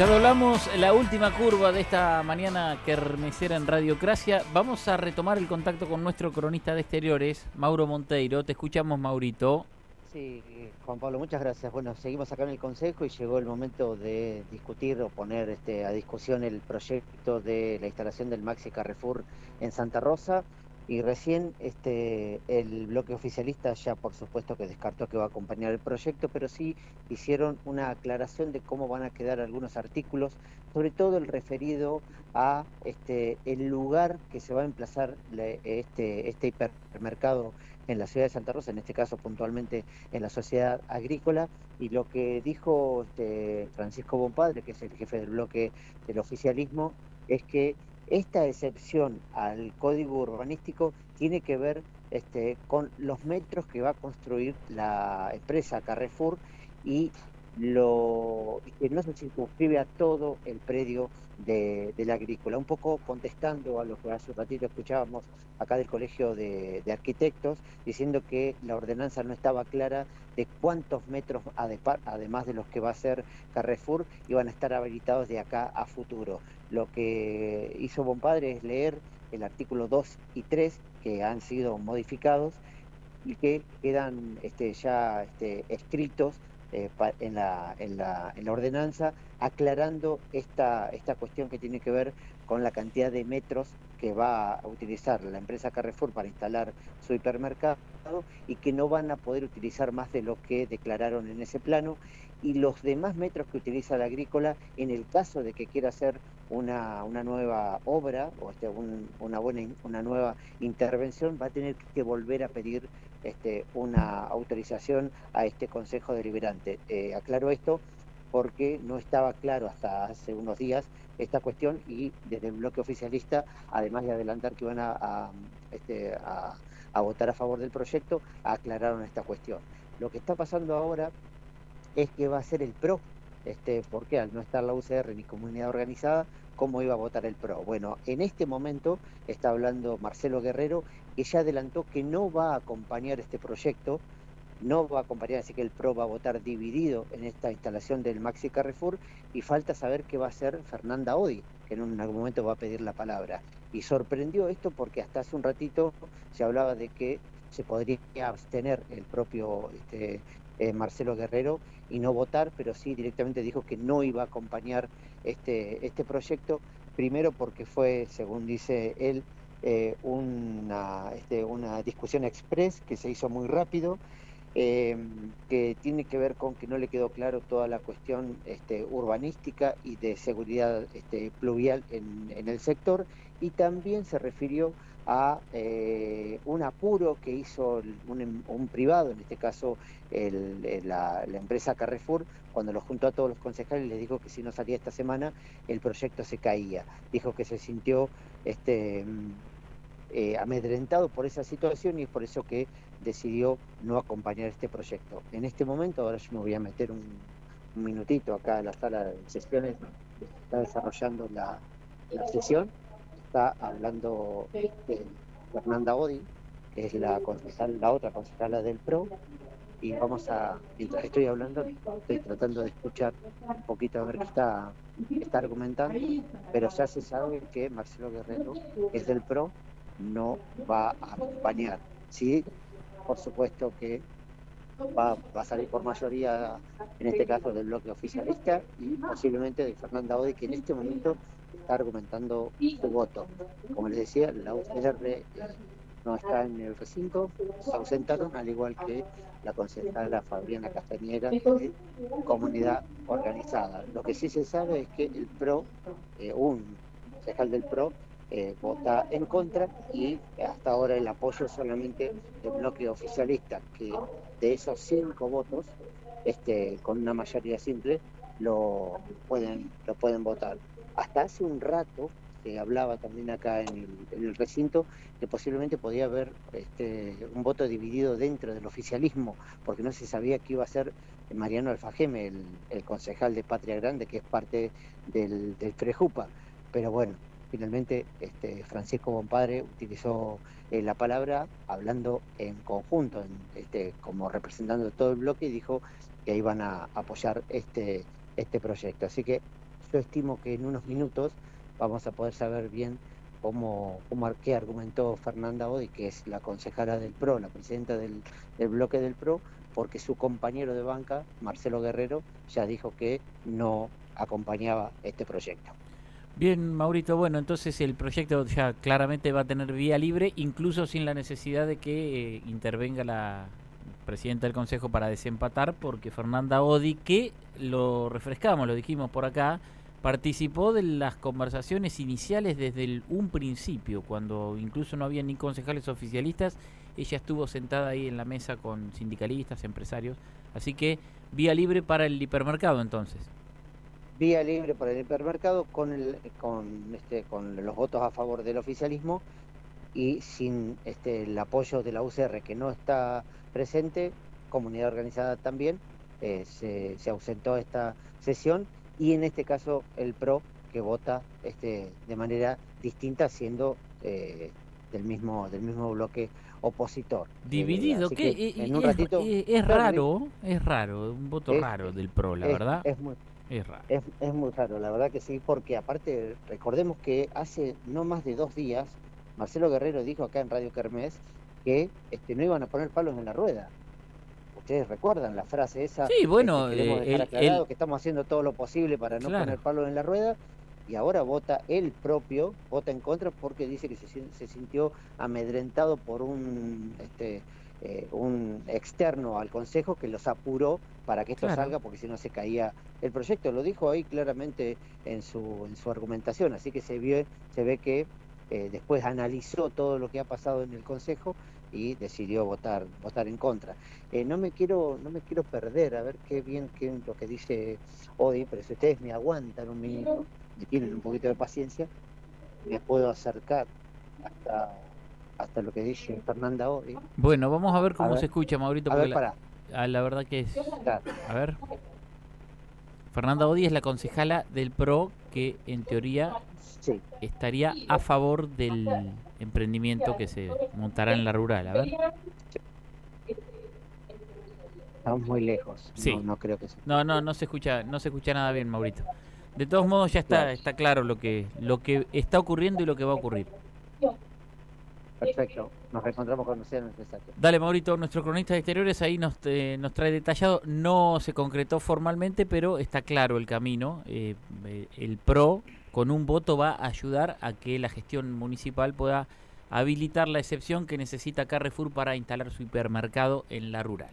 Ya doblamos la última curva de esta mañana kermesera en Radiocracia. Vamos a retomar el contacto con nuestro cronista de exteriores, Mauro Monteiro. Te escuchamos, Maurito. Sí, Juan Pablo, muchas gracias. Bueno, seguimos acá en el Consejo y llegó el momento de discutir o poner este, a discusión el proyecto de la instalación del Maxi Carrefour en Santa Rosa. Y recién este, el bloque oficialista ya por supuesto que descartó que va a acompañar el proyecto, pero sí hicieron una aclaración de cómo van a quedar algunos artículos, sobre todo el referido a este, el lugar que se va a emplazar este, este hipermercado en la ciudad de Santa Rosa, en este caso puntualmente en la sociedad agrícola, y lo que dijo este, Francisco Bompadre, que es el jefe del bloque del oficialismo, es que esta excepción al código urbanístico tiene que ver este, con los metros que va a construir la empresa Carrefour y lo que no se circunscribe a todo el predio de, la agrícola. Un poco contestando a lo que hace un ratito escuchábamos acá del Colegio de, Arquitectos, diciendo que la ordenanza no estaba clara de cuántos metros, además de los que va a ser Carrefour, iban a estar habilitados de acá a futuro. Lo que hizo Bompadre es leer el artículo 2 y 3 que han sido modificados y que quedan este, ya este, escritos eh, en, la, en, la, en, la, ordenanza, aclarando esta, esta cuestión que tiene que ver con la cantidad de metros que va a utilizar la empresa Carrefour para instalar su hipermercado y que no van a poder utilizar más de lo que declararon en ese plano y los demás metros que utiliza la agrícola en el caso de que quiera hacer una, una nueva obra o este, una, buena, una nueva intervención va a tener que volver a pedir este, una autorización a este Consejo Deliberante. Eh, aclaro esto porque no estaba claro hasta hace unos días esta cuestión y desde el bloque oficialista, además de adelantar que iban a, este, a, votar a favor del proyecto, aclararon esta cuestión. Lo que está pasando ahora es que va a ser el PRO, este, porque al no estar la UCR ni comunidad organizada, ¿cómo iba a votar el PRO? Bueno, en este momento está hablando Marcelo Guerrero, que ya adelantó que no va a acompañar este proyecto, no va a acompañar, así que el PRO va a votar dividido en esta instalación del Maxi Carrefour y falta saber qué va a hacer Fernanda Odi, que en algún momento va a pedir la palabra. Y sorprendió esto porque hasta hace un ratito se hablaba de que se podría abstener el propio este, eh, Marcelo Guerrero y no votar, pero sí directamente dijo que no iba a acompañar este, este proyecto, primero porque fue, según dice él, eh, una, este, una discusión express que se hizo muy rápido, eh, que tiene que ver con que no le quedó claro toda la cuestión este, urbanística y de seguridad este, pluvial en, en, el sector, y también se refirió a eh, un apuro que hizo un, un, privado, en este caso el, la, la, empresa Carrefour, cuando lo juntó a todos los concejales les dijo que si no salía esta semana el proyecto se caía. Dijo que se sintió este, eh, amedrentado por esa situación y es por eso que decidió no acompañar este proyecto. En este momento, ahora yo me voy a meter un, un minutito acá en la sala de sesiones, está desarrollando la, la sesión está hablando Fernanda Odi, que es la concejal, la otra concejala del PRO, y vamos a, mientras estoy hablando, estoy tratando de escuchar un poquito a ver qué está, está argumentando, pero ya se sabe que Marcelo Guerrero, que es del PRO, no va a acompañar. Sí, por supuesto que va, va, a salir por mayoría, en este caso del bloque oficialista, y posiblemente de Fernanda Odi, que en este momento está argumentando su voto. Como les decía, la UCR eh, no está en el recinto, se ausentaron, al igual que la concejala Fabiana Castañera de Comunidad Organizada. Lo que sí se sabe es que el PRO, eh, un concejal del PRO, eh, vota en contra y hasta ahora el apoyo solamente del bloque oficialista, que de esos cinco votos, este, con una mayoría simple, lo pueden, lo pueden votar hasta hace un rato se hablaba también acá en el, recinto que posiblemente podía haber este, un voto dividido dentro del oficialismo, porque no se sabía que iba a ser Mariano Alfajeme, el, concejal de Patria Grande, que es parte del, del. Pero bueno, finalmente este, Francisco Bompadre utilizó eh, la palabra hablando en conjunto, este, como representando todo el bloque, y dijo que iban a apoyar este, este proyecto. Así que yo estimo que en unos minutos vamos a poder saber bien cómo, qué argumentó Fernanda Odi, que es la concejala del PRO, la presidenta del, del bloque del PRO, porque su compañero de banca, Marcelo Guerrero, ya dijo que no acompañaba este proyecto. Bien, Maurito, bueno, entonces el proyecto ya claramente va a tener vía libre, incluso sin la necesidad de que eh, intervenga la presidenta del Consejo para desempatar, porque Fernanda Odi, que lo refrescamos, lo dijimos por acá, participó de las conversaciones iniciales desde el, un principio, cuando incluso no había ni concejales oficialistas, ella estuvo sentada ahí en la mesa con sindicalistas, empresarios, así que vía libre para el hipermercado entonces vía libre para el hipermercado con, el, con, este, con los votos a favor del oficialismo y sin este, el apoyo de la UCR que no está presente, comunidad organizada también, eh, se, se, ausentó esta sesión y en este caso el PRO que vota este, de manera distinta siendo eh, del mismo del mismo bloque opositor. Dividido, que, en un ratito, es, raro, es raro, un voto raro del PRO, la verdad. Es muy, es raro. Es, muy raro, la verdad que sí, porque aparte, recordemos que hace no más de dos días, Marcelo Guerrero dijo acá en Radio Kermés que este, no iban a poner palos en la rueda. Ustedes recuerdan la frase esa. Sí, bueno, este, queremos dejar aclarado que estamos haciendo todo lo posible para no poner palos en la rueda y ahora vota él propio, vota en contra porque dice que se, se sintió amedrentado por un este, eh, un externo al Consejo que los apuró para que esto salga porque si no se caía el proyecto. Lo dijo ahí claramente en su, en su argumentación, así que se, vio, se ve que eh, después analizó todo lo que ha pasado en el Consejo y decidió votar votar en contra. Eh, no me quiero no me quiero perder a ver qué bien qué lo que dice hoy, pero si ustedes me aguantan un minuto y tienen un poquito de paciencia, me puedo acercar hasta hasta lo que dice Fernanda hoy. Bueno, vamos a ver cómo se escucha, Maurito. A la, ah, la, verdad que es... A ver. Fernanda Odi es la concejala del PRO que en teoría estaría a favor del emprendimiento que se montará en la rural. A ver. Estamos muy lejos. Sí. No, creo que No, no, no se escucha, no se escucha nada bien, Maurito. De todos modos ya está, está claro lo que, lo que está ocurriendo y lo que va a ocurrir. Perfecto, nos reencontramos con sea necesario. Dale, Maurito, nuestro cronista de exteriores ahí nos, nos trae detallado. No se concretó formalmente, pero está claro el camino. Eh, eh, el PRO, con un voto, va a ayudar a que la gestión municipal pueda habilitar la excepción que necesita Carrefour para instalar su hipermercado en la rural.